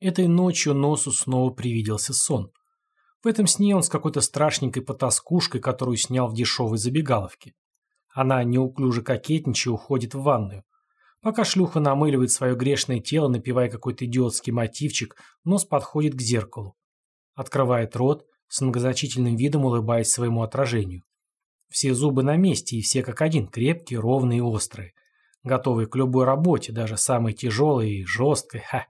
Этой ночью Носу снова привиделся сон. В этом сне он с какой-то страшненькой потаскушкой, которую снял в дешевой забегаловке. Она неуклюже кокетничая уходит в ванную. Пока шлюха намыливает свое грешное тело, напевая какой-то идиотский мотивчик, Нос подходит к зеркалу. Открывает рот, с многозначительным видом улыбаясь своему отражению. Все зубы на месте, и все как один, крепкие, ровные и острые. Готовые к любой работе, даже самой тяжелой и жесткой. Ха!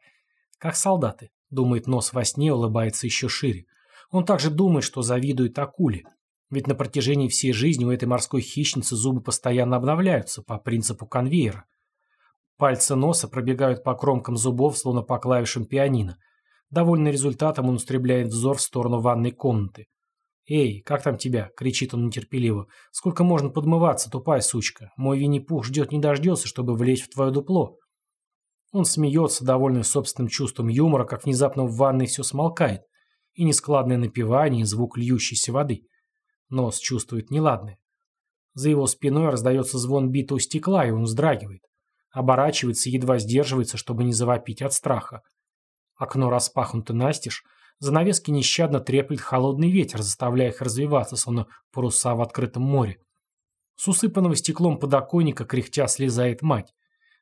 Как солдаты. Думает нос во сне, улыбается еще шире. Он также думает, что завидует акуле. Ведь на протяжении всей жизни у этой морской хищницы зубы постоянно обновляются, по принципу конвейера. Пальцы носа пробегают по кромкам зубов, словно по клавишам пианино. Довольный результатом, он устремляет взор в сторону ванной комнаты. «Эй, как там тебя?» — кричит он нетерпеливо. «Сколько можно подмываться, тупая сучка? Мой Винни-Пух ждет не дождется, чтобы влезть в твое дупло». Он смеется, довольный собственным чувством юмора, как внезапно в ванной все смолкает. И нескладное напевание, и звук льющейся воды. Нос чувствует неладное. За его спиной раздается звон битого стекла, и он вздрагивает. Оборачивается, едва сдерживается, чтобы не завопить от страха. Окно распахнуто настежь, занавески нещадно треплет холодный ветер, заставляя их развиваться, словно паруса в открытом море. С усыпанного стеклом подоконника кряхтя слезает мать.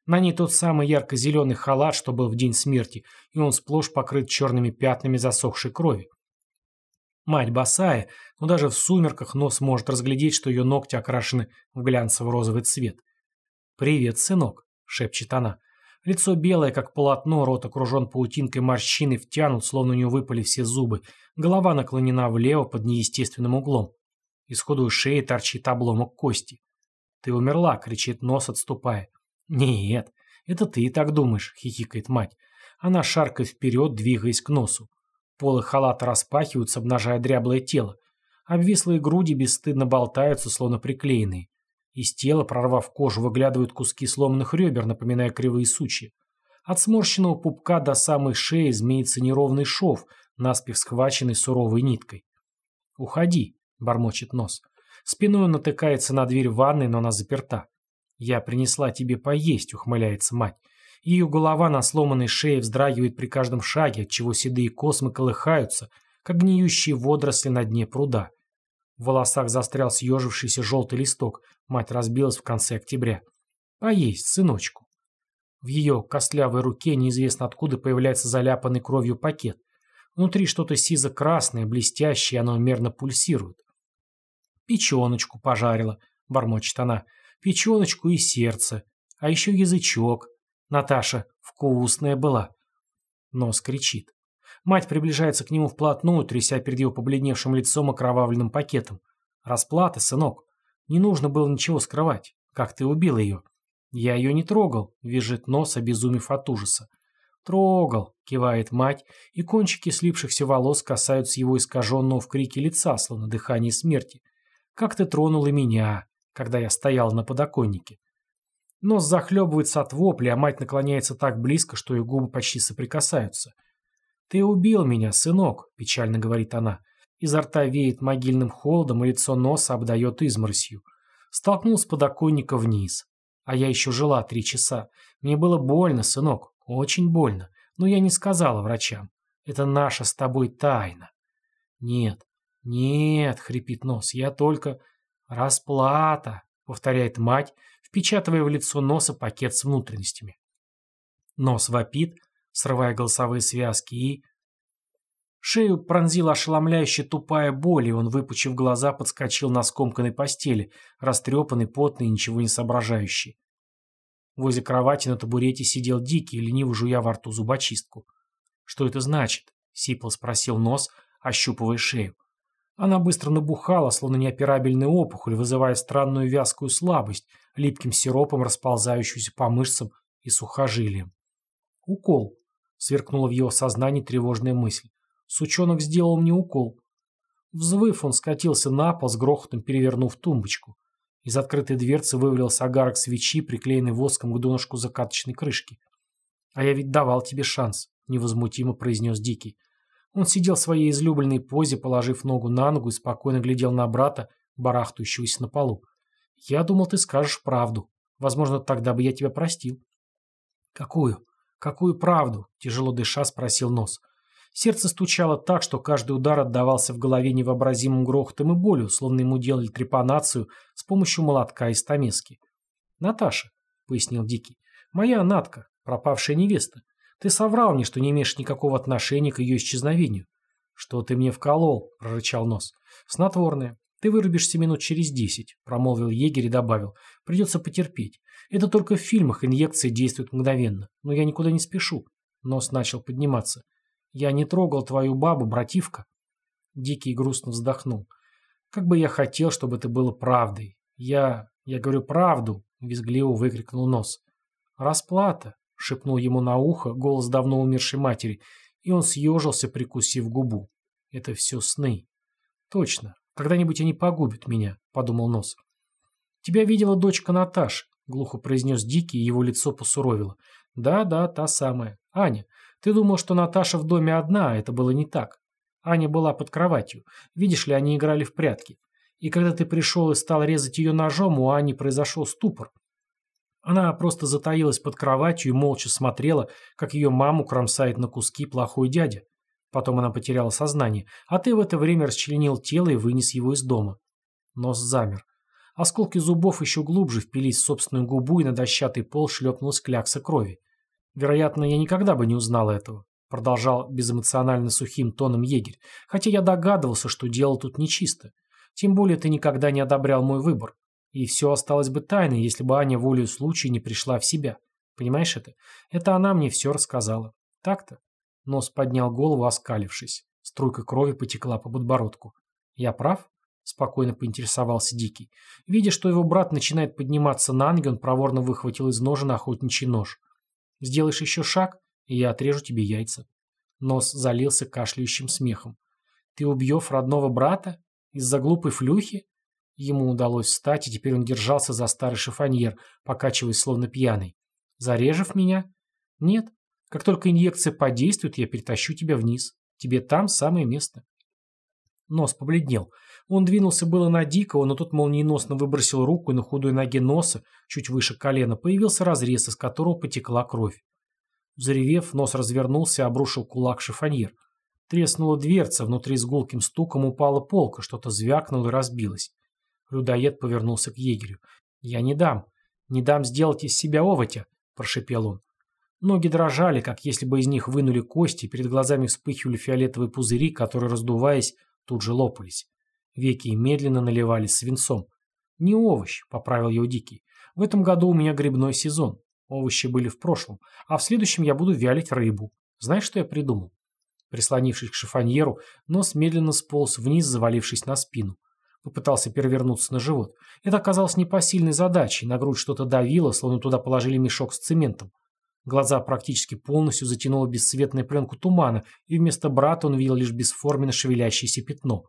На ней тот самый ярко-зеленый халат, что был в день смерти, и он сплошь покрыт черными пятнами засохшей крови. Мать босая, но даже в сумерках нос может разглядеть, что ее ногти окрашены в глянцево-розовый цвет. «Привет, сынок», — шепчет она. Лицо белое, как полотно, рот окружен паутинкой морщины, втянут, словно у нее выпали все зубы. Голова наклонена влево под неестественным углом. Из худой шеи торчит обломок кости. «Ты умерла!» — кричит нос, отступая. «Нет, это ты и так думаешь», — хихикает мать. Она шаркает вперед, двигаясь к носу. Полы халата распахиваются, обнажая дряблое тело. Обвислые груди бесстыдно болтаются, словно приклеенные. Из тела, прорвав кожу, выглядывают куски сломанных ребер, напоминая кривые сучья. От сморщенного пупка до самой шеи змеится неровный шов, наспех схваченный суровой ниткой. «Уходи», — бормочет нос. Спиной он натыкается на дверь ванной, но она заперта. «Я принесла тебе поесть», — ухмыляется мать. Ее голова на сломанной шее вздрагивает при каждом шаге, отчего седые космы колыхаются, как гниющие водоросли на дне пруда. В волосах застрял съежившийся желтый листок. Мать разбилась в конце октября. «Поесть, сыночку». В ее костлявой руке неизвестно откуда появляется заляпанный кровью пакет. Внутри что-то сизо-красное, блестящее, оно мерно пульсирует. «Печеночку пожарила», — бормочет она печеночку и сердце, а еще язычок. Наташа вкусная была. Нос кричит. Мать приближается к нему вплотную, тряся перед его побледневшим лицом окровавленным пакетом. «Расплата, сынок. Не нужно было ничего скрывать. Как ты убил ее?» «Я ее не трогал», — визжит нос, обезумев от ужаса. «Трогал», — кивает мать, и кончики слипшихся волос касаются его искаженного в крике лица, словно дыхание смерти. «Как ты тронул и меня когда я стоял на подоконнике. Нос захлебывается от вопли, а мать наклоняется так близко, что ее губы почти соприкасаются. «Ты убил меня, сынок», — печально говорит она. Изо рта веет могильным холодом, и лицо носа обдает изморосью. Столкнул с подоконника вниз. А я еще жила три часа. Мне было больно, сынок, очень больно. Но я не сказала врачам. Это наша с тобой тайна. Нет, нет, хрипит нос, я только... «Расплата», — повторяет мать, впечатывая в лицо носа пакет с внутренностями. Нос вопит, срывая голосовые связки, и... Шею пронзила ошеломляющая тупая боль, и он, выпучив глаза, подскочил на скомканной постели, растрепанный, потный ничего не соображающий. Возле кровати на табурете сидел Дикий, лениво жуя во рту зубочистку. «Что это значит?» — сипло спросил нос, ощупывая шею. Она быстро набухала, словно неоперабельная опухоль, вызывая странную вязкую слабость, липким сиропом расползающуюся по мышцам и сухожилиям. «Укол», — сверкнула в его сознании тревожная мысль. «Сучонок сделал мне укол». Взвыв, он скатился на пол, с грохотом перевернув тумбочку. Из открытой дверцы вывалился огарок свечи, приклеенный воском к донышку закаточной крышки. «А я ведь давал тебе шанс», — невозмутимо произнес Дикий. Он сидел в своей излюбленной позе, положив ногу на ногу и спокойно глядел на брата, барахтающегося на полу. «Я думал, ты скажешь правду. Возможно, тогда бы я тебя простил». «Какую?» «Какую правду?» – тяжело дыша спросил Нос. Сердце стучало так, что каждый удар отдавался в голове невообразимым грохотом и болью, словно ему делали трепанацию с помощью молотка и стамески. «Наташа», — пояснил Дикий, — «моя Натка, пропавшая невеста. Ты соврал мне, что не имеешь никакого отношения к ее исчезновению». «Что ты мне вколол?» — прорычал Нос. «Снотворное. Ты вырубишься минут через десять», — промолвил егерь и добавил. «Придется потерпеть. Это только в фильмах инъекции действуют мгновенно. Но я никуда не спешу». Нос начал подниматься. «Я не трогал твою бабу, бративка». Дикий грустно вздохнул. «Как бы я хотел, чтобы это было правдой. Я... я говорю правду», — визгливо выкрикнул Нос. «Расплата», — шепнул ему на ухо голос давно умершей матери, и он съежился, прикусив губу. «Это все сны». «Точно. Когда-нибудь они погубят меня», — подумал Нос. «Тебя видела дочка Наташи», — глухо произнес Дикий, его лицо посуровило. «Да, да, та самая. Аня, ты думал, что Наташа в доме одна, а это было не так. Аня была под кроватью. Видишь ли, они играли в прятки. И когда ты пришел и стал резать ее ножом, у Ани произошел ступор. Она просто затаилась под кроватью и молча смотрела, как ее маму кромсает на куски плохой дядя. Потом она потеряла сознание, а ты в это время расчленил тело и вынес его из дома. Нос замер. Осколки зубов еще глубже впились в собственную губу, и на дощатый пол шлепнулась клякса крови. Вероятно, я никогда бы не узнал этого, продолжал безэмоционально сухим тоном егерь, хотя я догадывался, что дело тут нечисто. Тем более ты никогда не одобрял мой выбор. И все осталось бы тайной, если бы Аня волею случая не пришла в себя. Понимаешь это? Это она мне все рассказала. Так-то? Нос поднял голову, оскалившись. Струйка крови потекла по подбородку. «Я прав?» — спокойно поинтересовался Дикий. Видя, что его брат начинает подниматься на ноги, он проворно выхватил из ножен охотничий нож. «Сделаешь еще шаг, и я отрежу тебе яйца». Нос залился кашляющим смехом. «Ты убьешь родного брата? Из-за глупой флюхи?» Ему удалось встать, и теперь он держался за старый шифоньер, покачиваясь словно пьяный. «Зарежев меня?» «Нет, как только инъекция подействует, я перетащу тебя вниз. Тебе там самое место. Нос побледнел. Он двинулся было на Дикого, но тот молниеносно выбросил руку, и на худой ноге носа, чуть выше колена, появился разрез, из которого потекла кровь. Взревев, нос развернулся и обрушил кулак шифоньер. Треснула дверца, внутри с гулким стуком упала полка, что-то звякнуло и разбилось. Людоед повернулся к егерю. «Я не дам. Не дам сделать из себя овотя», – прошепел он. Ноги дрожали, как если бы из них вынули кости, перед глазами вспыхивали фиолетовые пузыри, которые, раздуваясь, тут же лопались. Веки медленно наливались свинцом. «Не овощ», — поправил его Дикий. «В этом году у меня грибной сезон. Овощи были в прошлом, а в следующем я буду вялить рыбу. Знаешь, что я придумал?» Прислонившись к шифоньеру, нос медленно сполз вниз, завалившись на спину. Попытался перевернуться на живот. Это оказалось непосильной задачей, на грудь что-то давило, словно туда положили мешок с цементом. Глаза практически полностью затянула бесцветная пленку тумана, и вместо брата он видел лишь бесформенно шевелящееся пятно.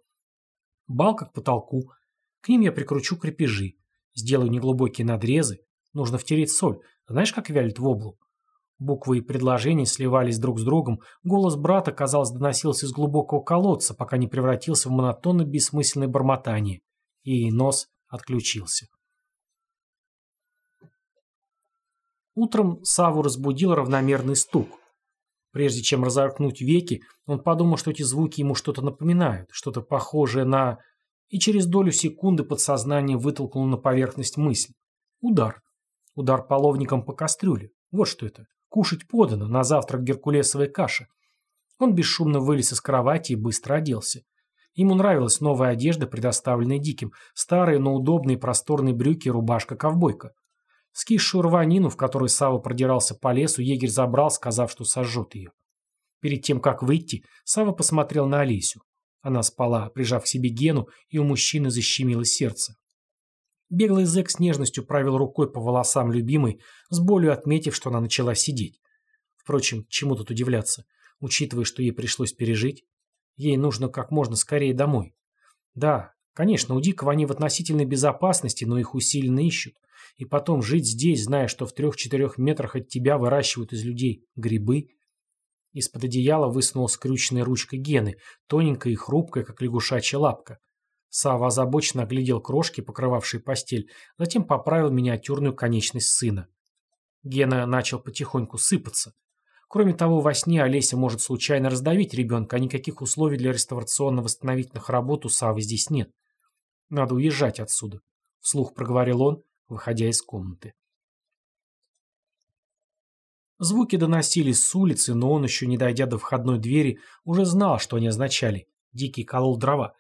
Балка к потолку. К ним я прикручу крепежи. Сделаю неглубокие надрезы. Нужно втереть соль. Знаешь, как вялит воблу? Буквы и предложения сливались друг с другом. Голос брата, казалось, доносился из глубокого колодца, пока не превратился в монотонно бессмысленное бормотание. И нос отключился. Утром Саву разбудил равномерный стук. Прежде чем разоркнуть веки, он подумал, что эти звуки ему что-то напоминают, что-то похожее на... И через долю секунды подсознание вытолкнуло на поверхность мысль. Удар. Удар половником по кастрюле. Вот что это. Кушать подано, на завтрак геркулесовая каша. Он бесшумно вылез из кровати и быстро оделся. Ему нравилась новая одежда, предоставленная Диким, старые, но удобные просторные брюки и рубашка-ковбойка. Скисшую рванину, в которой Сава продирался по лесу, егерь забрал, сказав, что сожжет ее. Перед тем, как выйти, Сава посмотрел на Олесю. Она спала, прижав к себе Гену, и у мужчины защемило сердце. Беглый зэк с нежностью провел рукой по волосам любимой, с болью отметив, что она начала сидеть. Впрочем, чему тут удивляться, учитывая, что ей пришлось пережить? Ей нужно как можно скорее домой. Да, конечно, у Дикого они в относительной безопасности, но их усиленно ищут. И потом жить здесь, зная, что в трех-четырех метрах от тебя выращивают из людей грибы. Из-под одеяла высунула скрюченная ручка Гены, тоненькая и хрупкая, как лягушачья лапка. Сава озабоченно оглядел крошки, покрывавшие постель, затем поправил миниатюрную конечность сына. Гена начал потихоньку сыпаться. Кроме того, во сне Олеся может случайно раздавить ребенка, а никаких условий для реставрационно-восстановительных работ у Савы здесь нет. Надо уезжать отсюда, — вслух проговорил он, выходя из комнаты. Звуки доносились с улицы, но он, еще не дойдя до входной двери, уже знал, что они означали. Дикий колол дрова.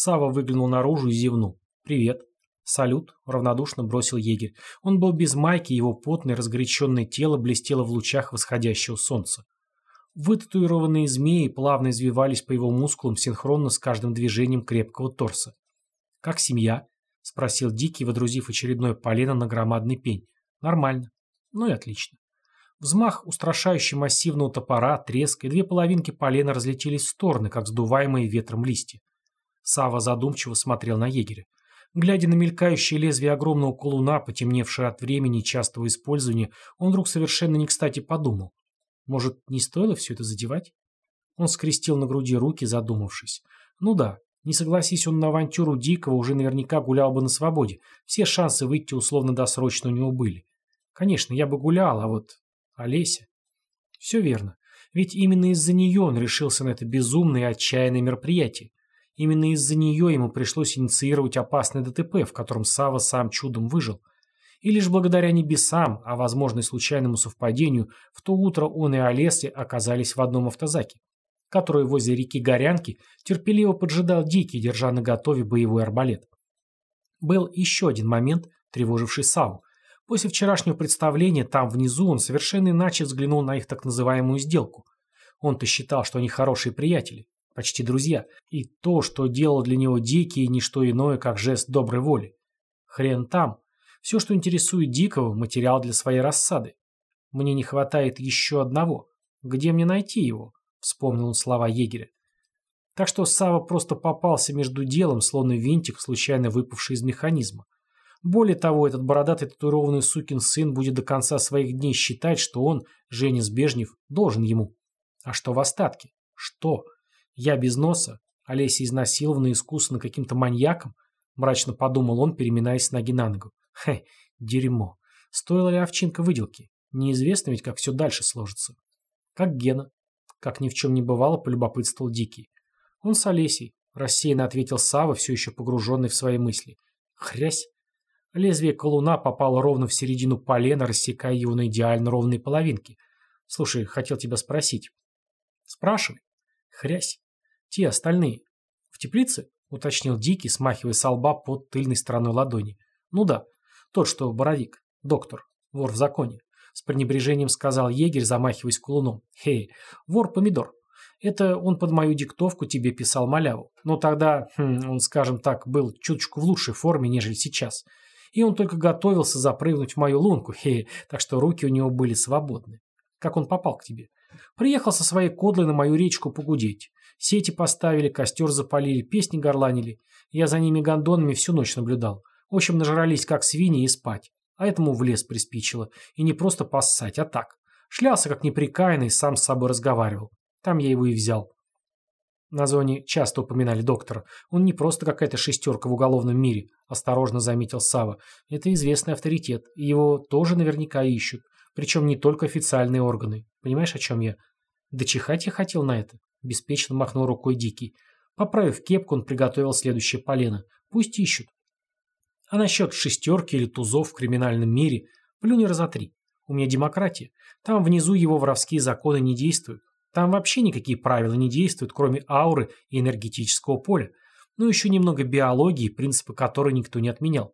Сава выглянул наружу и зевнул. «Привет». «Салют», — равнодушно бросил егерь. Он был без майки, его потное, разгоряченное тело блестело в лучах восходящего солнца. Вытатуированные змеи плавно извивались по его мускулам синхронно с каждым движением крепкого торса. «Как семья?» — спросил Дикий, водрузив очередное полено на громадный пень. «Нормально. Ну и отлично». Взмах устрашающий массивного топора, треск, и две половинки полена разлетелись в стороны, как сдуваемые ветром листья. Сава задумчиво смотрел на егеря. Глядя на мелькающее лезвие огромного колуна, потемневшее от времени и частого использования, он вдруг совершенно не кстати подумал. Может, не стоило все это задевать? Он скрестил на груди руки, задумавшись. Ну да, не согласись он на авантюру Дикого, уже наверняка гулял бы на свободе. Все шансы выйти условно-досрочно у него были. Конечно, я бы гулял, а вот Олеся. Все верно. Ведь именно из-за нее он решился на это безумное и отчаянное мероприятие. Именно из-за нее ему пришлось инициировать опасный ДТП, в котором Сава сам чудом выжил. И лишь благодаря небесам, а возможно и случайному совпадению, в то утро он и Олеся оказались в одном автозаке, который возле реки Горянки терпеливо поджидал Дикий, держа на готове боевой арбалет. Был еще один момент, тревоживший Саву. После вчерашнего представления там внизу он совершенно иначе взглянул на их так называемую сделку. Он-то считал, что они хорошие приятели, почти друзья, и то, что делал для него Дикий, не что иное, как жест доброй воли. Хрен там. Все, что интересует Дикого, материал для своей рассады. Мне не хватает еще одного. Где мне найти его? Вспомнил он слова егеря. Так что Сава просто попался между делом, словно винтик, случайно выпавший из механизма. Более того, этот бородатый татуированный сукин сын будет до конца своих дней считать, что он, Женя Сбежнев, должен ему. А что в остатке? Что? Я без носа? Олеся изнасилована искусственно каким-то маньяком? Мрачно подумал он, переминаясь с ноги на ногу. Хе, дерьмо. Стоила ли овчинка выделки? Неизвестно ведь, как все дальше сложится. Как Гена. Как ни в чем не бывало, полюбопытствовал Дикий. Он с Олесей. Рассеянно ответил Сава, все еще погруженный в свои мысли. Хрясь. Лезвие колуна попало ровно в середину полена, рассекая его на идеально ровные половинки. Слушай, хотел тебя спросить. Спрашивай. Хрясь. Те остальные. В теплице? Уточнил Дикий, смахивая со лба под тыльной стороной ладони. Ну да. Тот, что боровик. Доктор. Вор в законе. С пренебрежением сказал егерь, замахиваясь колуном. Хей, вор-помидор. Это он под мою диктовку тебе писал маляву. Но тогда, хм, он, скажем так, был чуточку в лучшей форме, нежели сейчас и он только готовился запрыгнуть в мою лунку, хе, так что руки у него были свободны. Как он попал к тебе? Приехал со своей кодлой на мою речку погудеть. Сети поставили, костер запалили, песни горланили. Я за ними гондонами всю ночь наблюдал. В общем, нажрались как свиньи и спать. А этому в лес приспичило. И не просто поссать, а так. Шлялся как неприкаянный, сам с собой разговаривал. Там я его и взял. На зоне часто упоминали доктора. Он не просто какая-то шестерка в уголовном мире, осторожно заметил Сава. Это известный авторитет, и его тоже наверняка ищут. Причем не только официальные органы. Понимаешь, о чем я? Да чихать я хотел на это. Беспечно махнул рукой Дикий. Поправив кепку, он приготовил следующее полено. Пусть ищут. А насчет шестерки или тузов в криминальном мире, плюнь раза три. У меня демократия. Там внизу его воровские законы не действуют. Там вообще никакие правила не действуют, кроме ауры и энергетического поля. Ну, еще немного биологии, принципы которой никто не отменял.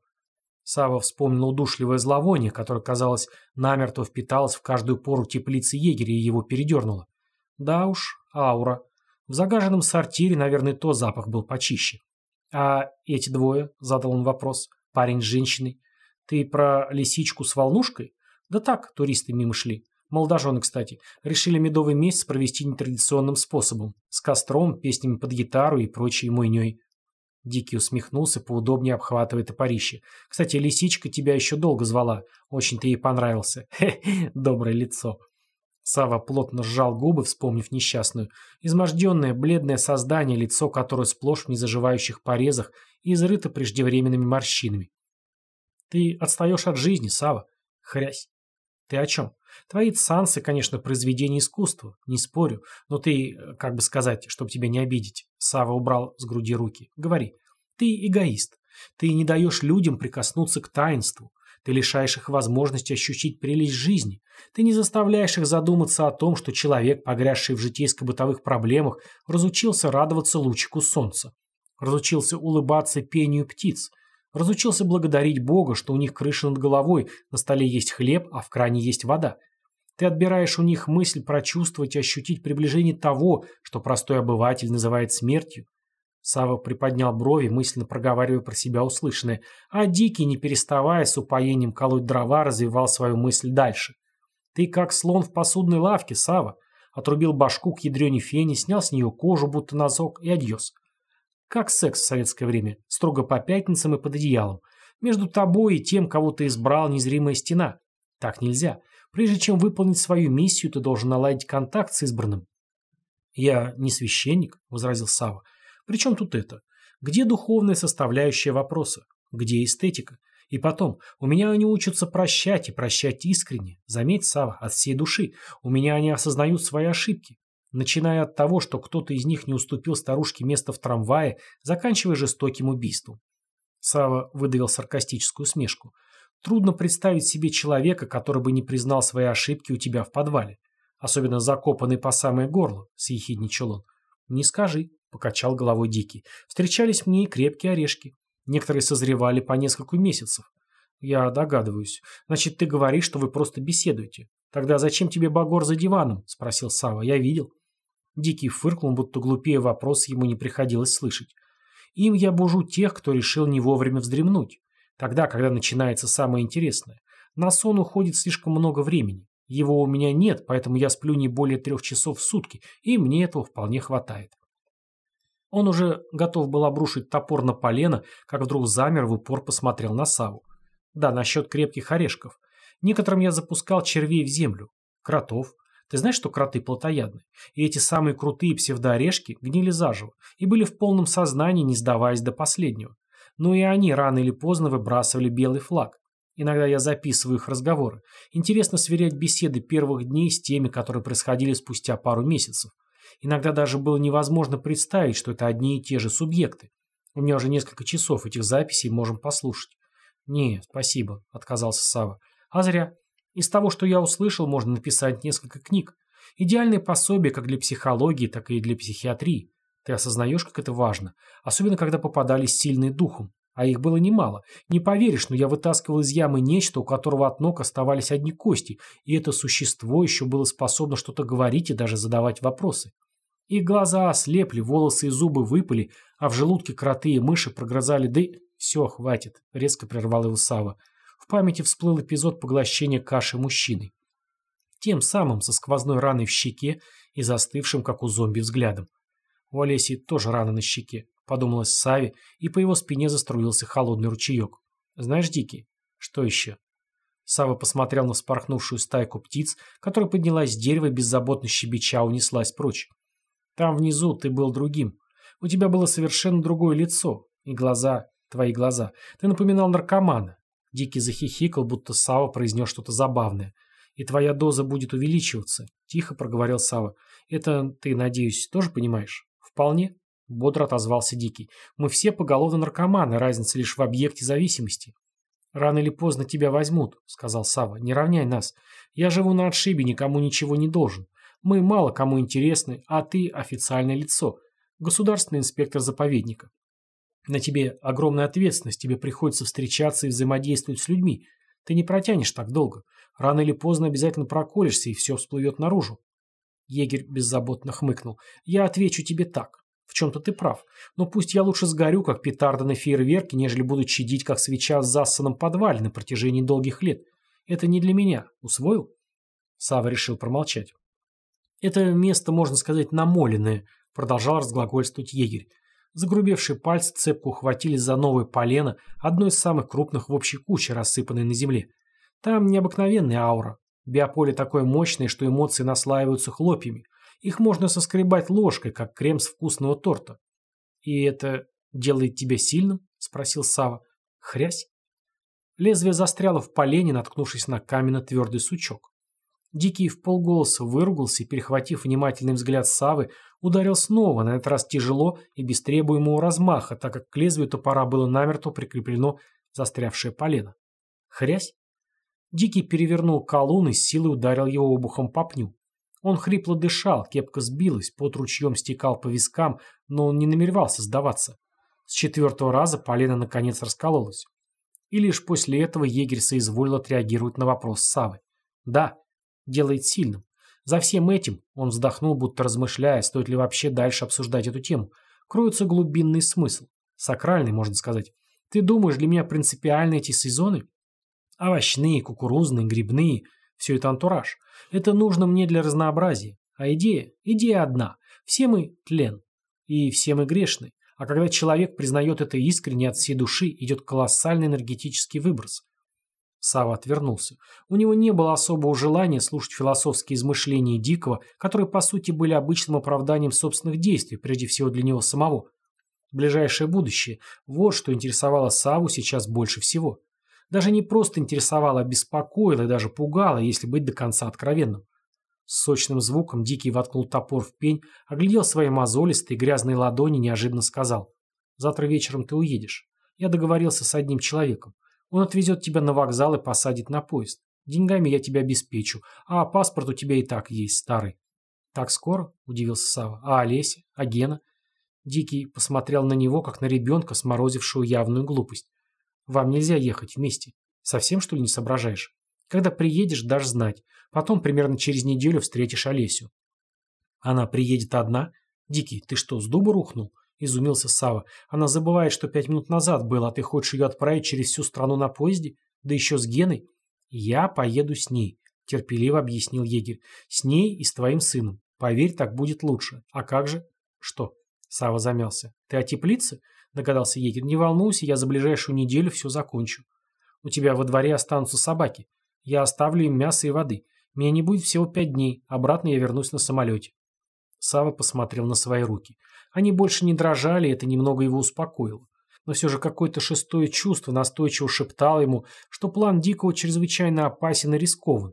Сава вспомнил удушливое зловоние, которое, казалось, намертво впиталось в каждую пору теплицы егеря и его передернуло. Да уж, аура. В загаженном сортире, наверное, то запах был почище. «А эти двое?» – задал он вопрос. «Парень с женщиной. Ты про лисичку с волнушкой?» «Да так, туристы мимо шли. Молодожены, кстати, решили медовый месяц провести нетрадиционным способом. С костром, песнями под гитару и прочей мойней. Дикий усмехнулся, поудобнее обхватывая топорище. «Кстати, лисичка тебя еще долго звала. Очень ты ей понравился. Хе, доброе лицо». Сава плотно сжал губы, вспомнив несчастную. Изможденное, бледное создание, лицо которое сплошь в незаживающих порезах и изрыто преждевременными морщинами. «Ты отстаешь от жизни, Сава. Хрясь. Ты о чем? Твои цансы, конечно, произведение искусства, не спорю, но ты, как бы сказать, чтобы тебя не обидеть, Сава убрал с груди руки. Говори. Ты эгоист. Ты не даешь людям прикоснуться к таинству. Ты лишаешь их возможности ощутить прелесть жизни. Ты не заставляешь их задуматься о том, что человек, погрязший в житейско-бытовых проблемах, разучился радоваться лучику солнца. Разучился улыбаться пению птиц. Разучился благодарить Бога, что у них крыша над головой, на столе есть хлеб, а в кране есть вода. Ты отбираешь у них мысль прочувствовать и ощутить приближение того, что простой обыватель называет смертью. Сава приподнял брови, мысленно проговаривая про себя услышанное, а Дикий, не переставая с упоением колоть дрова, развивал свою мысль дальше. «Ты как слон в посудной лавке, Сава. Отрубил башку к ядрене фени, снял с нее кожу, будто носок, и адьос. Как секс в советское время, строго по пятницам и под одеялом. Между тобой и тем, кого ты избрал, незримая стена. Так нельзя. Прежде чем выполнить свою миссию, ты должен наладить контакт с избранным». «Я не священник», — возразил Сава. Причем тут это? Где духовная составляющая вопроса? Где эстетика? И потом, у меня они учатся прощать и прощать искренне. Заметь, Сава, от всей души. У меня они осознают свои ошибки. Начиная от того, что кто-то из них не уступил старушке место в трамвае, заканчивая жестоким убийством. Сава выдавил саркастическую смешку. Трудно представить себе человека, который бы не признал свои ошибки у тебя в подвале. Особенно закопанный по самое горло, съехидничал он. Не скажи, покачал головой Дикий. Встречались мне и крепкие орешки. Некоторые созревали по несколько месяцев. Я догадываюсь. Значит, ты говоришь, что вы просто беседуете. Тогда зачем тебе Багор за диваном? Спросил Сава. Я видел. Дикий фыркнул, будто глупее вопрос ему не приходилось слышать. Им я бужу тех, кто решил не вовремя вздремнуть. Тогда, когда начинается самое интересное. На сон уходит слишком много времени. Его у меня нет, поэтому я сплю не более трех часов в сутки, и мне этого вполне хватает. Он уже готов был обрушить топор на полено, как вдруг замер в упор посмотрел на Саву. Да, насчет крепких орешков. Некоторым я запускал червей в землю. Кротов. Ты знаешь, что кроты плотоядны? И эти самые крутые псевдоорешки гнили заживо и были в полном сознании, не сдаваясь до последнего. Но и они рано или поздно выбрасывали белый флаг. Иногда я записываю их разговоры. Интересно сверять беседы первых дней с теми, которые происходили спустя пару месяцев. Иногда даже было невозможно представить, что это одни и те же субъекты. У меня уже несколько часов этих записей можем послушать. «Не, спасибо», — отказался Сава. «А зря. Из того, что я услышал, можно написать несколько книг. Идеальное пособие как для психологии, так и для психиатрии. Ты осознаешь, как это важно, особенно когда попадались сильные духом. А их было немало. Не поверишь, но я вытаскивал из ямы нечто, у которого от ног оставались одни кости, и это существо еще было способно что-то говорить и даже задавать вопросы. Их глаза ослепли, волосы и зубы выпали, а в желудке кроты и мыши прогрызали «да все, хватит», — резко прервал его Сава. В памяти всплыл эпизод поглощения каши мужчиной. Тем самым со сквозной раной в щеке и застывшим, как у зомби, взглядом. У Олеси тоже рана на щеке, подумалось Саве, и по его спине заструился холодный ручеек. Знаешь, Дикий, что еще? Сава посмотрел на вспорхнувшую стайку птиц, которая поднялась с дерева и беззаботно щебеча унеслась прочь. Там внизу ты был другим. У тебя было совершенно другое лицо. И глаза, твои глаза. Ты напоминал наркомана. Дикий захихикал, будто Сава произнес что-то забавное. И твоя доза будет увеличиваться. Тихо проговорил Сава. Это ты, надеюсь, тоже понимаешь? Вполне. Бодро отозвался Дикий. Мы все поголовно наркоманы, разница лишь в объекте зависимости. «Рано или поздно тебя возьмут», — сказал Сава. «Не равняй нас. Я живу на отшибе, никому ничего не должен. Мы мало кому интересны, а ты официальное лицо, государственный инспектор заповедника. На тебе огромная ответственность, тебе приходится встречаться и взаимодействовать с людьми. Ты не протянешь так долго. Рано или поздно обязательно проколешься, и все всплывет наружу. Егерь беззаботно хмыкнул. Я отвечу тебе так. В чем-то ты прав. Но пусть я лучше сгорю, как петарда на фейерверке, нежели буду чадить, как свеча в зассанном подвале на протяжении долгих лет. Это не для меня. Усвоил? Сава решил промолчать. Это место, можно сказать, намоленное, продолжал разглагольствовать егерь. Загрубевшие пальцы цепко ухватились за новое полено, одно из самых крупных в общей куче, рассыпанной на земле. Там необыкновенная аура. Биополе такое мощное, что эмоции наслаиваются хлопьями. Их можно соскребать ложкой, как крем с вкусного торта. «И это делает тебя сильным?» – спросил Сава. «Хрясь?» Лезвие застряло в полене, наткнувшись на каменно-твердый сучок. Дикий в полголоса выругался перехватив внимательный взгляд Савы, ударил снова, на этот раз тяжело и без требуемого размаха, так как к лезвию топора было намертво прикреплено застрявшее полено. Хрясь! Дикий перевернул колун и с силой ударил его обухом по пню. Он хрипло дышал, кепка сбилась, под ручьем стекал по вискам, но он не намеревался сдаваться. С четвертого раза полено наконец раскололось. И лишь после этого егерь соизволил отреагировать на вопрос Савы. Да, делает сильным. За всем этим, он вздохнул, будто размышляя, стоит ли вообще дальше обсуждать эту тему, кроется глубинный смысл. Сакральный, можно сказать. Ты думаешь, для меня принципиальны эти сезоны? Овощные, кукурузные, грибные – все это антураж. Это нужно мне для разнообразия. А идея? Идея одна. Все мы – тлен. И все мы грешны. А когда человек признает это искренне от всей души, идет колоссальный энергетический выброс. Сава отвернулся. У него не было особого желания слушать философские измышления Дикого, которые по сути были обычным оправданием собственных действий, прежде всего для него самого. Ближайшее будущее – вот что интересовало Саву сейчас больше всего. Даже не просто интересовало, а беспокоило и даже пугало, если быть до конца откровенным. С сочным звуком Дикий воткнул топор в пень, оглядел свои мозолистые грязные ладони и неожиданно сказал. «Завтра вечером ты уедешь. Я договорился с одним человеком. Он отвезет тебя на вокзал и посадит на поезд. Деньгами я тебя обеспечу, а паспорт у тебя и так есть, старый. Так скоро? Удивился Сава. А Олеся? А Гена? Дикий посмотрел на него, как на ребенка, сморозившего явную глупость. Вам нельзя ехать вместе. Совсем, что ли, не соображаешь? Когда приедешь, дашь знать. Потом, примерно через неделю, встретишь Олесю. Она приедет одна? Дикий, ты что, с дуба рухнул? – изумился Сава. «Она забывает, что пять минут назад было, а ты хочешь ее отправить через всю страну на поезде? Да еще с Геной?» «Я поеду с ней», – терпеливо объяснил егерь. «С ней и с твоим сыном. Поверь, так будет лучше. А как же?» «Что?» – Сава замялся. «Ты о теплице?» – догадался егерь. «Не волнуйся, я за ближайшую неделю все закончу. У тебя во дворе останутся собаки. Я оставлю им мясо и воды. Меня не будет всего пять дней. Обратно я вернусь на самолете». Сава посмотрел на свои руки. Они больше не дрожали, это немного его успокоило. Но все же какое-то шестое чувство настойчиво шептало ему, что план Дикого чрезвычайно опасен и рискован.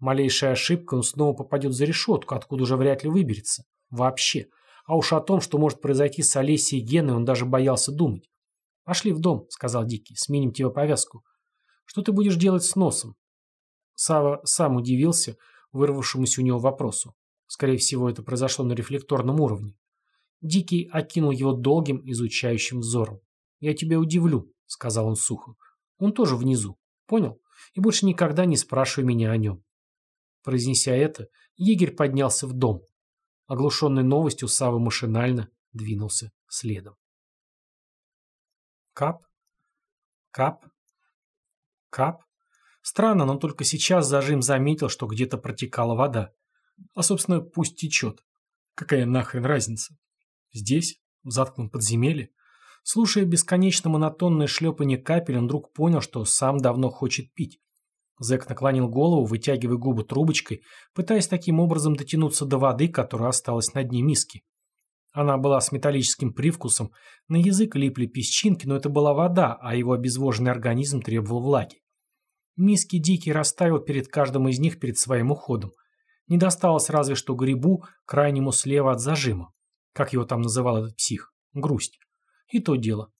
Малейшая ошибка, он снова попадет за решетку, откуда уже вряд ли выберется. Вообще. А уж о том, что может произойти с Олесей и Геной, он даже боялся думать. «Пошли в дом», — сказал Дикий, — «сменим тебе повязку». «Что ты будешь делать с носом?» Сава сам удивился вырвавшемуся у него вопросу. Скорее всего, это произошло на рефлекторном уровне. Дикий окинул его долгим, изучающим взором. «Я тебя удивлю», — сказал он сухо. «Он тоже внизу. Понял? И больше никогда не спрашивай меня о нем». Произнеся это, егерь поднялся в дом. Оглушенный новостью, Сава машинально двинулся следом. Кап, кап, кап. Странно, но только сейчас зажим заметил, что где-то протекала вода. А, собственно, пусть течет. Какая нахрен разница? Здесь, в заткнутом подземелье, слушая бесконечно монотонное шлепание капель, он вдруг понял, что сам давно хочет пить. Зэк наклонил голову, вытягивая губы трубочкой, пытаясь таким образом дотянуться до воды, которая осталась на дне миски. Она была с металлическим привкусом, на язык липли песчинки, но это была вода, а его обезвоженный организм требовал влаги. Миски Дикий расставил перед каждым из них перед своим уходом. Не досталось разве что грибу, крайнему слева от зажима. Как его там называл этот псих? Грусть. И то дело.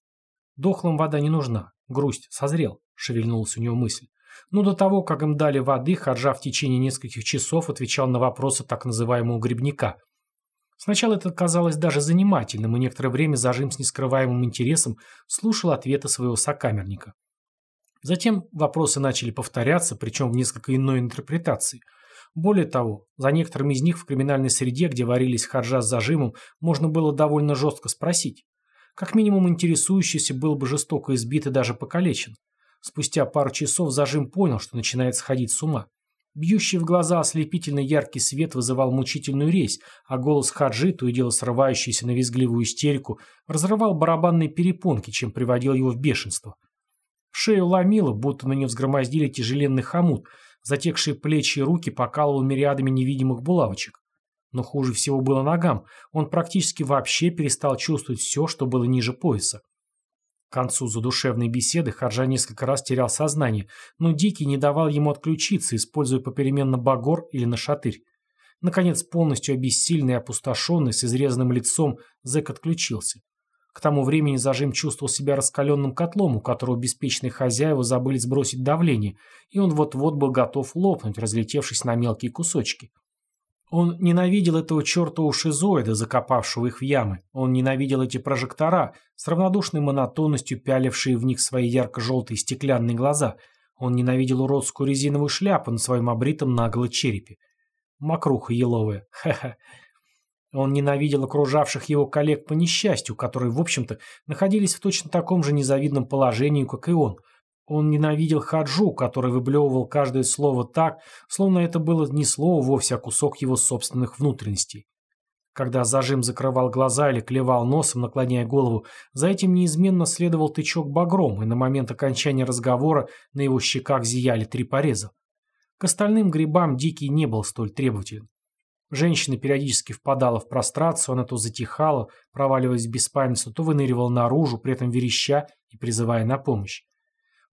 Дохлым вода не нужна. Грусть созрел, шевельнулась у него мысль. Но до того, как им дали воды, Харжа в течение нескольких часов отвечал на вопросы так называемого грибника. Сначала это казалось даже занимательным, и некоторое время зажим с нескрываемым интересом слушал ответы своего сокамерника. Затем вопросы начали повторяться, причем в несколько иной интерпретации – более того, за некоторыми из них в криминальной среде, где варились харжа с зажимом, можно было довольно жестко спросить. Как минимум интересующийся был бы жестоко избит и даже покалечен. Спустя пару часов зажим понял, что начинает сходить с ума. Бьющий в глаза ослепительно яркий свет вызывал мучительную резь, а голос Хаджи, то и дело срывающийся на визгливую истерику, разрывал барабанные перепонки, чем приводил его в бешенство. Шею ломило, будто на нее взгромоздили тяжеленный хомут, Затекшие плечи и руки покалывал мириадами невидимых булавочек. Но хуже всего было ногам. Он практически вообще перестал чувствовать все, что было ниже пояса. концу задушевной беседы Хаджа несколько раз терял сознание, но Дикий не давал ему отключиться, используя попеременно багор или нашатырь. Наконец, полностью обессильный и опустошенный, с изрезанным лицом, зэк отключился. К тому времени зажим чувствовал себя раскаленным котлом, у которого беспечные хозяева забыли сбросить давление, и он вот-вот был готов лопнуть, разлетевшись на мелкие кусочки. Он ненавидел этого чертового шизоида, закопавшего их в ямы. Он ненавидел эти прожектора, с равнодушной монотонностью пялившие в них свои ярко-желтые стеклянные глаза. Он ненавидел уродскую резиновую шляпу на своем обритом наголо черепе. Мокруха еловая. Ха-ха. Он ненавидел окружавших его коллег по несчастью, которые, в общем-то, находились в точно таком же незавидном положении, как и он – он ненавидел Хаджу, который выблевывал каждое слово так, словно это было не слово вовсе, а кусок его собственных внутренностей. Когда зажим закрывал глаза или клевал носом, наклоняя голову, за этим неизменно следовал тычок багром, и на момент окончания разговора на его щеках зияли три пореза. К остальным грибам Дикий не был столь требователен. Женщина периодически впадала в прострацию, она то затихала, проваливаясь в беспамятство, то выныривала наружу, при этом вереща и призывая на помощь.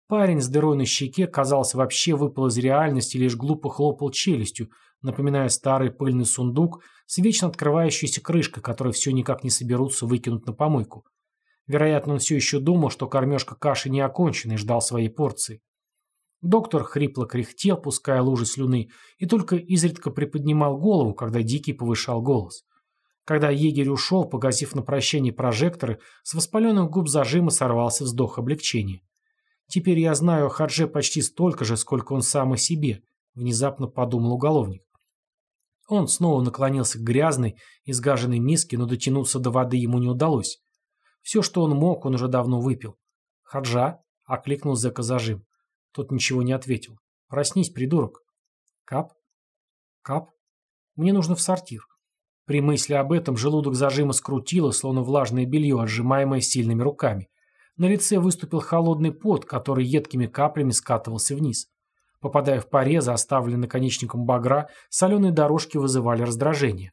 Парень с дырой на щеке, казалось, вообще выпал из реальности лишь глупо хлопал челюстью, напоминая старый пыльный сундук с вечно открывающейся крышкой, которую все никак не соберутся выкинуть на помойку. Вероятно, он все еще думал, что кормежка каши не окончена и ждал своей порции. Доктор хрипло кряхтел, пуская лужи слюны, и только изредка приподнимал голову, когда Дикий повышал голос. Когда егерь ушел, погасив на прощание прожекторы, с воспаленных губ зажима сорвался вздох облегчения. Теперь я знаю о Хадже почти столько же, сколько он сам о себе, внезапно подумал уголовник. Он снова наклонился к грязной, изгаженной миске, но дотянуться до воды ему не удалось. Все, что он мог, он уже давно выпил. «Хаджа?» — окликнул зэка зажим. Тот ничего не ответил. «Проснись, придурок». «Кап? Кап? Мне нужно в сортир». При мысли об этом желудок зажима скрутило, словно влажное белье, отжимаемое сильными руками. На лице выступил холодный пот, который едкими каплями скатывался вниз. Попадая в порезы, оставленные наконечником багра, соленые дорожки вызывали раздражение.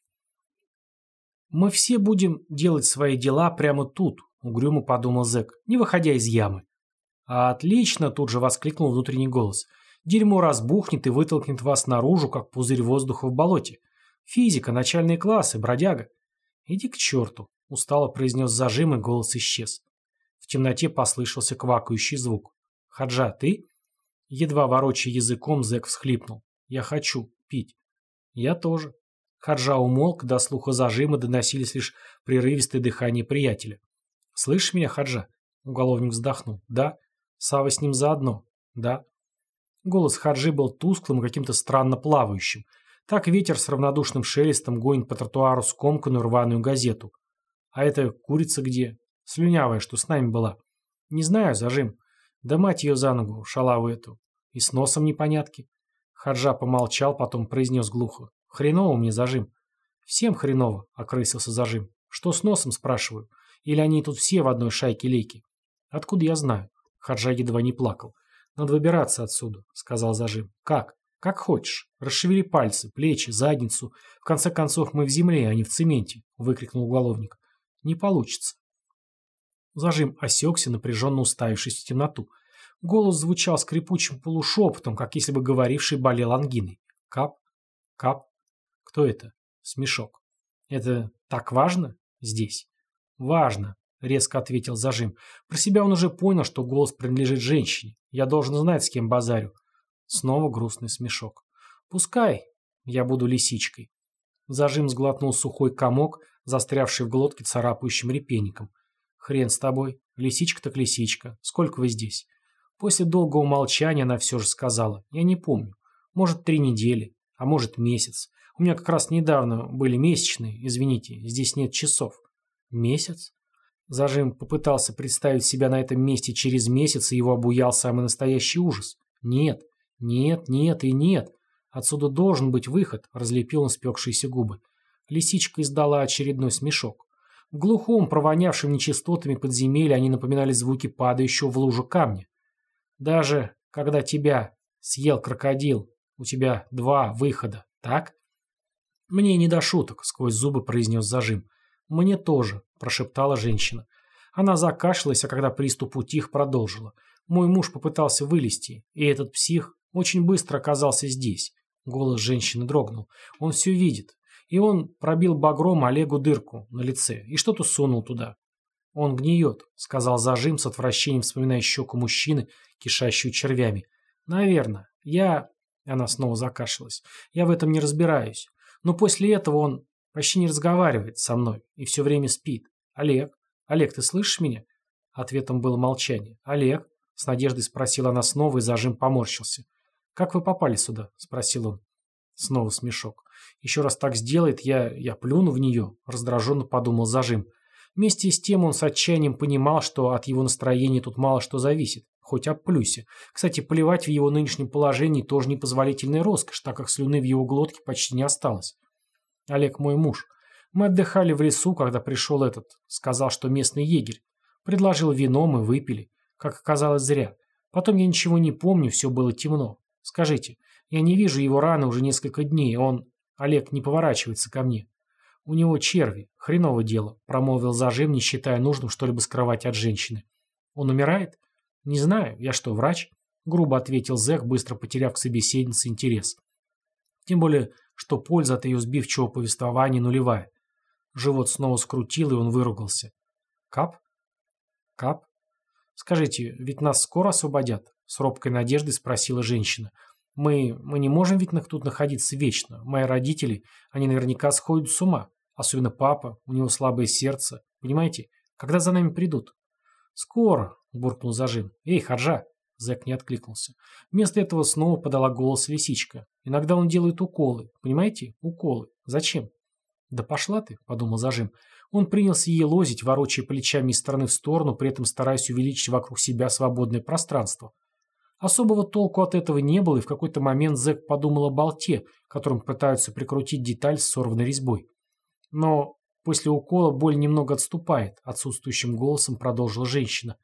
«Мы все будем делать свои дела прямо тут», — угрюмо подумал зэк, не выходя из ямы. «Отлично!» — тут же воскликнул внутренний голос. «Дерьмо разбухнет и вытолкнет вас наружу, как пузырь воздуха в болоте. Физика, начальные классы, бродяга». «Иди к черту!» — устало произнес зажим, и голос исчез. В темноте послышался квакающий звук. «Хаджа, ты?» Едва ворочая языком, зэк всхлипнул. «Я хочу пить». «Я тоже». Хаджа умолк, до слуха зажима доносились лишь прерывистое дыхание приятеля. «Слышишь меня, Хаджа?» Уголовник вздохнул. «Да». «Сава с ним заодно?» «Да». Голос Хаджи был тусклым каким-то странно плавающим. Так ветер с равнодушным шелестом гонит по тротуару скомканную рваную газету. «А эта курица где?» Слюнявая, что с нами была. Не знаю, зажим. Да мать ее за ногу, шалаву эту. И с носом непонятки. Хаджа помолчал, потом произнес глухо. Хреново мне зажим. Всем хреново, окрысился зажим. Что с носом, спрашиваю? Или они тут все в одной шайке-лейке? Откуда я знаю? Хаджа едва не плакал. Надо выбираться отсюда, сказал зажим. Как? Как хочешь. Расшевели пальцы, плечи, задницу. В конце концов, мы в земле, а не в цементе, выкрикнул уголовник. Не получится. Зажим осекся, напряженно уставившись в темноту. Голос звучал скрипучим полушепотом, как если бы говоривший болел ангиной. Кап, кап. Кто это? Смешок. Это так важно? Здесь. Важно, резко ответил зажим. Про себя он уже понял, что голос принадлежит женщине. Я должен знать, с кем базарю. Снова грустный смешок. Пускай я буду лисичкой. Зажим сглотнул сухой комок, застрявший в глотке царапающим репейником. «Хрен с тобой. Лисичка так лисичка. Сколько вы здесь?» После долгого молчания она все же сказала. «Я не помню. Может, три недели, а может, месяц. У меня как раз недавно были месячные. Извините, здесь нет часов». «Месяц?» Зажим попытался представить себя на этом месте через месяц, и его обуял самый настоящий ужас. «Нет, нет, нет и нет. Отсюда должен быть выход», — разлепил он спекшиеся губы. Лисичка издала очередной смешок. В глухом, провонявшем нечистотами подземелье они напоминали звуки падающего в лужу камня. Даже когда тебя съел крокодил, у тебя два выхода, так? Мне не до шуток, сквозь зубы произнес зажим. Мне тоже, прошептала женщина. Она закашлялась, а когда приступ утих, продолжила. Мой муж попытался вылезти, и этот псих очень быстро оказался здесь. Голос женщины дрогнул. Он все видит. И он пробил багром Олегу дырку на лице и что-то сунул туда. «Он гниет», — сказал зажим с отвращением, вспоминая щеку мужчины, кишащую червями. «Наверное. Я...» Она снова закашлялась. «Я в этом не разбираюсь. Но после этого он почти не разговаривает со мной и все время спит. Олег? Олег, ты слышишь меня?» Ответом было молчание. «Олег?» — с надеждой спросила она снова, и зажим поморщился. «Как вы попали сюда?» — спросил он. Снова смешок. «Еще раз так сделает, я... я плюну в нее», — раздраженно подумал зажим. Вместе с тем он с отчаянием понимал, что от его настроения тут мало что зависит, хоть об плюсе. Кстати, плевать в его нынешнем положении тоже непозволительная роскошь, так как слюны в его глотке почти не осталось. Олег мой муж. Мы отдыхали в лесу, когда пришел этот. Сказал, что местный егерь. Предложил вино, мы выпили. Как оказалось, зря. Потом я ничего не помню, все было темно. Скажите, я не вижу его раны уже несколько дней, он... Олег не поворачивается ко мне. «У него черви. Хреново дело», — промолвил зажим, не считая нужным что-либо скрывать от женщины. «Он умирает?» «Не знаю. Я что, врач?» — грубо ответил Зэх, быстро потеряв к собеседнице интерес. Тем более, что польза от ее сбивчивого повествования нулевая. Живот снова скрутил, и он выругался. «Кап? Кап? Скажите, ведь нас скоро освободят?» — с робкой надеждой спросила женщина. «Мы... мы не можем ведь тут находиться вечно. Мои родители, они наверняка сходят с ума. Особенно папа, у него слабое сердце. Понимаете? Когда за нами придут? Скоро, буркнул зажим. Эй, Харжа! Зэк не откликнулся. Вместо этого снова подала голос лисичка. Иногда он делает уколы. Понимаете? Уколы. Зачем? Да пошла ты, подумал зажим. Он принялся ей лозить, ворочая плечами из стороны в сторону, при этом стараясь увеличить вокруг себя свободное пространство. Особого толку от этого не было, и в какой-то момент Зэк подумал о болте, которым пытаются прикрутить деталь с сорванной резьбой. Но после укола боль немного отступает, отсутствующим голосом продолжила женщина.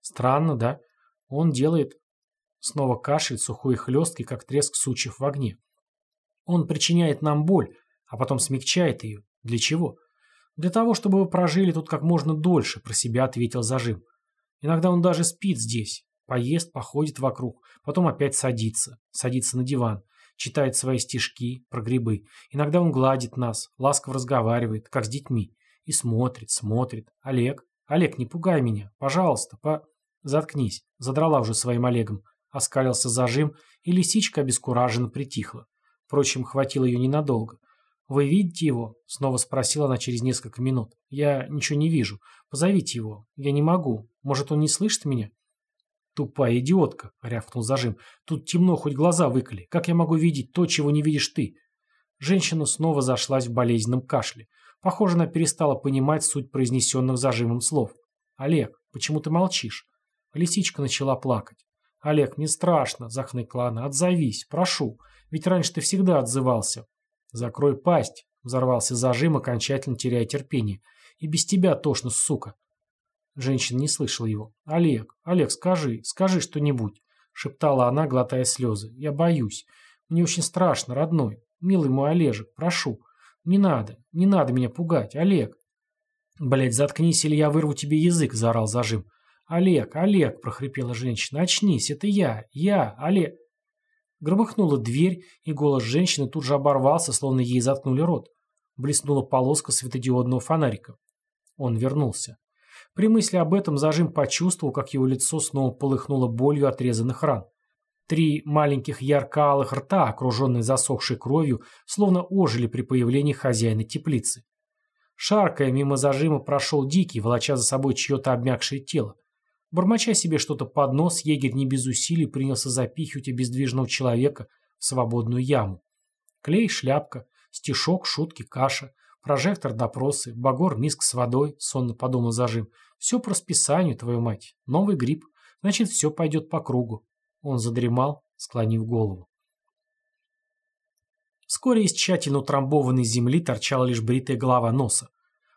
Странно, да? Он делает... Снова кашель, сухой и хлесткий, как треск сучьев в огне. Он причиняет нам боль, а потом смягчает ее. Для чего? Для того, чтобы вы прожили тут как можно дольше, про себя ответил зажим. Иногда он даже спит здесь, поест, походит вокруг, потом опять садится, садится на диван читает свои стишки про грибы. Иногда он гладит нас, ласково разговаривает, как с детьми. И смотрит, смотрит. Олег, Олег, не пугай меня, пожалуйста, по... Заткнись, задрала уже своим Олегом. Оскалился зажим, и лисичка обескураженно притихла. Впрочем, хватило ее ненадолго. «Вы видите его?» — снова спросила она через несколько минут. «Я ничего не вижу. Позовите его. Я не могу. Может, он не слышит меня?» «Тупая идиотка!» — рявкнул зажим. «Тут темно, хоть глаза выколи. Как я могу видеть то, чего не видишь ты?» Женщина снова зашлась в болезненном кашле. Похоже, она перестала понимать суть произнесенных зажимом слов. «Олег, почему ты молчишь?» Лисичка начала плакать. «Олег, мне страшно!» — захныкла она. «Отзовись, прошу. Ведь раньше ты всегда отзывался». «Закрой пасть!» — взорвался зажим, окончательно теряя терпение. «И без тебя тошно, сука!» Женщина не слышала его. «Олег, Олег, скажи, скажи что-нибудь», — шептала она, глотая слезы. «Я боюсь. Мне очень страшно, родной. Милый мой Олежек, прошу. Не надо, не надо меня пугать, Олег». «Блядь, заткнись, или я вырву тебе язык», — заорал зажим. «Олег, Олег», — прохрипела женщина, — «очнись, это я, я, Олег». Громыхнула дверь, и голос женщины тут же оборвался, словно ей заткнули рот. Блеснула полоска светодиодного фонарика. Он вернулся. При мысли об этом зажим почувствовал, как его лицо снова полыхнуло болью отрезанных ран. Три маленьких ярко-алых рта, окруженные засохшей кровью, словно ожили при появлении хозяина теплицы. Шаркая мимо зажима прошел Дикий, волоча за собой чье-то обмякшее тело. Бормоча себе что-то под нос, егерь не без усилий принялся запихивать обездвиженного человека в свободную яму. Клей, шляпка, стишок, шутки, каша. Прожектор, допросы, багор, миск с водой, сонно подумал зажим. Все по расписанию, твою мать. Новый грипп. Значит, все пойдет по кругу. Он задремал, склонив голову. Вскоре из тщательно утрамбованной земли торчала лишь бритая голова носа.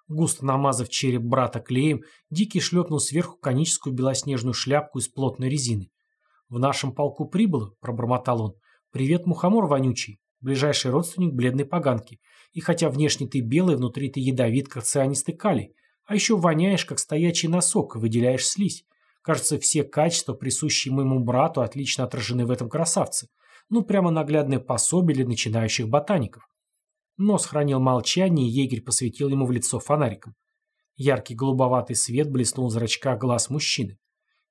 Густо намазав череп брата клеем, Дикий шлепнул сверху коническую белоснежную шляпку из плотной резины. «В нашем полку прибыло», — пробормотал он. «Привет, мухомор вонючий, ближайший родственник бледной поганки. И хотя внешне ты белый, внутри ты ядовит, как цианистый калий. А еще воняешь, как стоячий носок, и выделяешь слизь. Кажется, все качества, присущие моему брату, отлично отражены в этом красавце. Ну, прямо наглядное пособие для начинающих ботаников. Но сохранил молчание, и егерь посветил ему в лицо фонариком. Яркий голубоватый свет блеснул в зрачках глаз мужчины.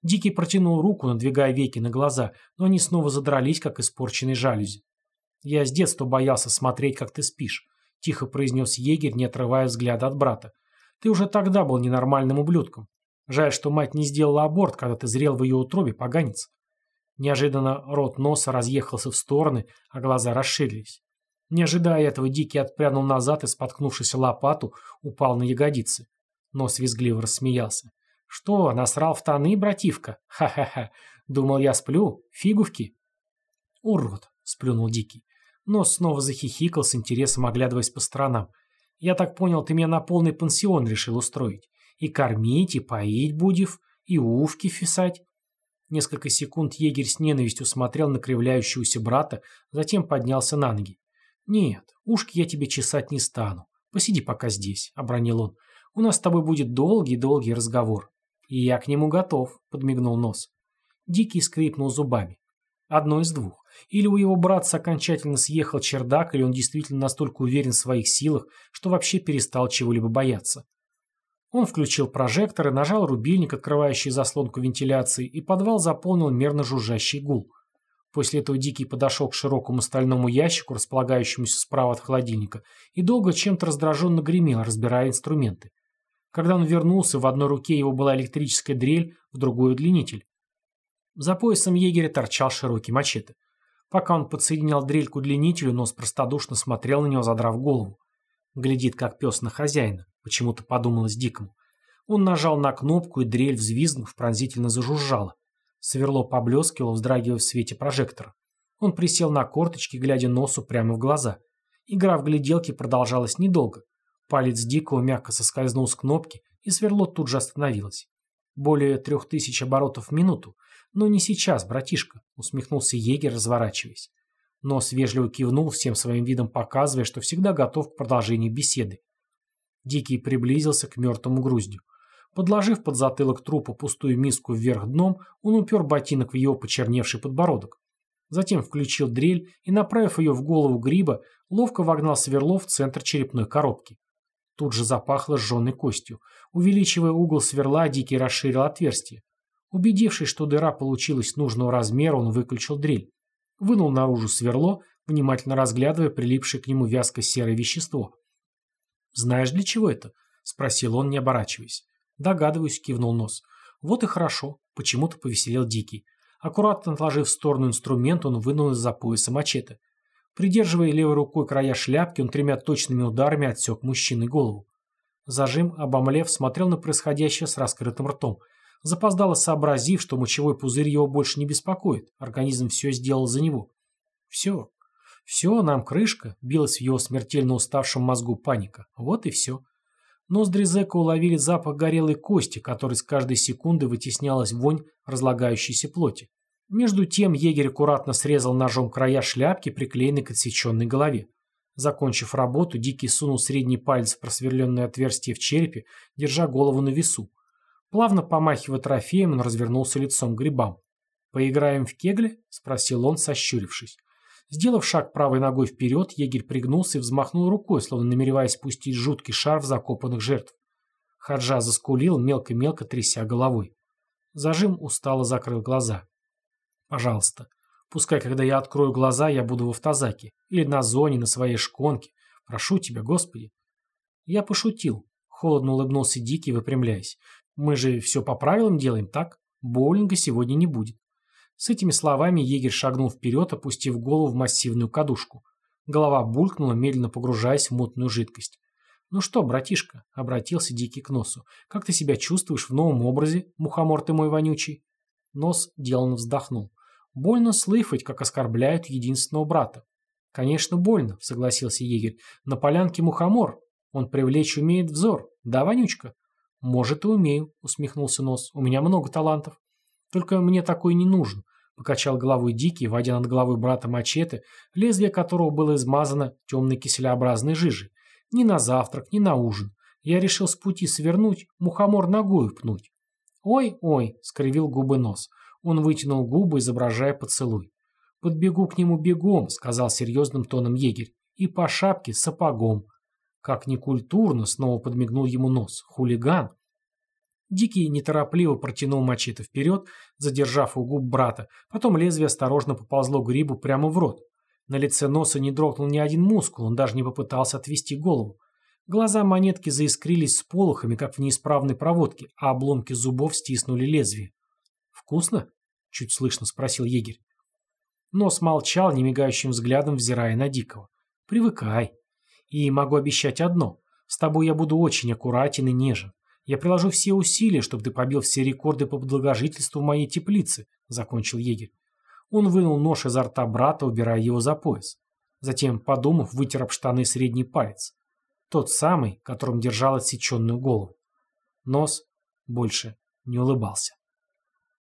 Дикий протянул руку, надвигая веки на глаза, но они снова задрались, как испорченные жалюзи. «Я с детства боялся смотреть, как ты спишь», — тихо произнес егерь, не отрывая взгляда от брата. «Ты уже тогда был ненормальным ублюдком. Жаль, что мать не сделала аборт, когда ты зрел в ее утробе, поганец». Неожиданно рот носа разъехался в стороны, а глаза расширились. Не ожидая этого, Дикий отпрянул назад и, споткнувшись лопату, упал на ягодицы. Нос визгливо рассмеялся. «Что, насрал в тоны, бративка? Ха-ха-ха! Думал, я сплю? Фигувки?» «Урод!» — сплюнул Дикий. Нос снова захихикал с интересом, оглядываясь по сторонам. «Я так понял, ты меня на полный пансион решил устроить. И кормить, и поить будешь, и увки фисать». Несколько секунд егерь с ненавистью смотрел на кривляющегося брата, затем поднялся на ноги. «Нет, ушки я тебе чесать не стану. Посиди пока здесь», — обронил он. «У нас с тобой будет долгий-долгий разговор». «И я к нему готов», — подмигнул нос. Дикий скрипнул зубами. Одно из двух. Или у его братца окончательно съехал чердак, или он действительно настолько уверен в своих силах, что вообще перестал чего-либо бояться. Он включил прожектор и нажал рубильник, открывающий заслонку вентиляции, и подвал заполнил мерно жужжащий гул. После этого Дикий подошел к широкому стальному ящику, располагающемуся справа от холодильника, и долго чем-то раздраженно гремел, разбирая инструменты. Когда он вернулся, в одной руке его была электрическая дрель, в другой – удлинитель. За поясом егеря торчал широкий мачете. Пока он подсоединял дрель к удлинителю, нос простодушно смотрел на него, задрав голову. Глядит, как пес на хозяина, почему-то подумалось дикому. Он нажал на кнопку, и дрель, взвизгнув, пронзительно зажужжала. Сверло поблескивало, вздрагивая в свете прожектора. Он присел на корточки, глядя носу прямо в глаза. Игра в гляделки продолжалась недолго. Палец Дикого мягко соскользнул с кнопки, и сверло тут же остановилось. Более трех тысяч оборотов в минуту. Но не сейчас, братишка, усмехнулся егерь, разворачиваясь. Нос вежливо кивнул, всем своим видом показывая, что всегда готов к продолжению беседы. Дикий приблизился к мертвому груздю. Подложив под затылок трупа пустую миску вверх дном, он упер ботинок в его почерневший подбородок. Затем включил дрель и, направив ее в голову гриба, ловко вогнал сверло в центр черепной коробки. Тут же запахло сжженной костью. Увеличивая угол сверла, Дикий расширил отверстие. Убедившись, что дыра получилась нужного размера, он выключил дрель. Вынул наружу сверло, внимательно разглядывая прилипшее к нему вязко-серое вещество. «Знаешь, для чего это?» — спросил он, не оборачиваясь. «Догадываюсь», — кивнул нос. «Вот и хорошо», — почему-то повеселел Дикий. Аккуратно отложив в сторону инструмент, он вынул из-за пояса мачете. Придерживая левой рукой края шляпки, он тремя точными ударами отсек мужчины голову. Зажим, обомлев, смотрел на происходящее с раскрытым ртом. Запоздало сообразив, что мочевой пузырь его больше не беспокоит. Организм все сделал за него. Все. Все, нам крышка, билась в его смертельно уставшем мозгу паника. Вот и все. Ноздри зэка уловили запах горелой кости, который с каждой секунды вытеснялась вонь разлагающейся плоти. Между тем егерь аккуратно срезал ножом края шляпки, приклеенной к отсеченной голове. Закончив работу, Дикий сунул средний палец в просверленное отверстие в черепе, держа голову на весу. Плавно помахивая трофеем, он развернулся лицом к грибам. «Поиграем в кегли?» – спросил он, сощурившись. Сделав шаг правой ногой вперед, егерь пригнулся и взмахнул рукой, словно намереваясь спустить жуткий шар в закопанных жертв. Хаджа заскулил, мелко-мелко тряся головой. Зажим устало закрыл глаза. Пожалуйста. Пускай, когда я открою глаза, я буду в автозаке. Или на зоне, на своей шконке. Прошу тебя, Господи. Я пошутил. Холодно улыбнулся Дикий, выпрямляясь. Мы же все по правилам делаем, так? Боулинга сегодня не будет. С этими словами егерь шагнул вперед, опустив голову в массивную кадушку. Голова булькнула, медленно погружаясь в мутную жидкость. «Ну что, братишка?» — обратился Дикий к носу. «Как ты себя чувствуешь в новом образе, мухомор ты мой вонючий?» Нос деланно вздохнул. Больно слыхать, как оскорбляют единственного брата. Конечно, больно, согласился егерь. На полянке мухомор. Он привлечь умеет взор. Да, Ванючка? Может, и умею, усмехнулся нос. У меня много талантов. Только мне такой не нужен. Покачал головой Дикий, водя над головой брата мачете, лезвие которого было измазано темной киселеобразной жижей. Ни на завтрак, ни на ужин. Я решил с пути свернуть, мухомор ногою пнуть. «Ой-ой», — скривил губы нос. Он вытянул губы, изображая поцелуй. «Подбегу к нему бегом», — сказал серьезным тоном егерь. «И по шапке сапогом». Как некультурно, снова подмигнул ему нос. Хулиган. Дикий неторопливо протянул мачете вперед, задержав у губ брата. Потом лезвие осторожно поползло грибу прямо в рот. На лице носа не дрогнул ни один мускул, он даже не попытался отвести голову. Глаза монетки заискрились с полохами, как в неисправной проводке, а обломки зубов стиснули лезвие. «Вкусно?» — чуть слышно спросил егерь. Нос молчал, немигающим взглядом взирая на Дикого. «Привыкай. И могу обещать одно. С тобой я буду очень аккуратен и нежен. Я приложу все усилия, чтобы ты побил все рекорды по благожительству в моей теплице», — закончил егерь. Он вынул нож изо рта брата, убирая его за пояс. Затем, подумав, вытер об штаны средний палец. Тот самый, которым держал отсеченную голову. Нос больше не улыбался.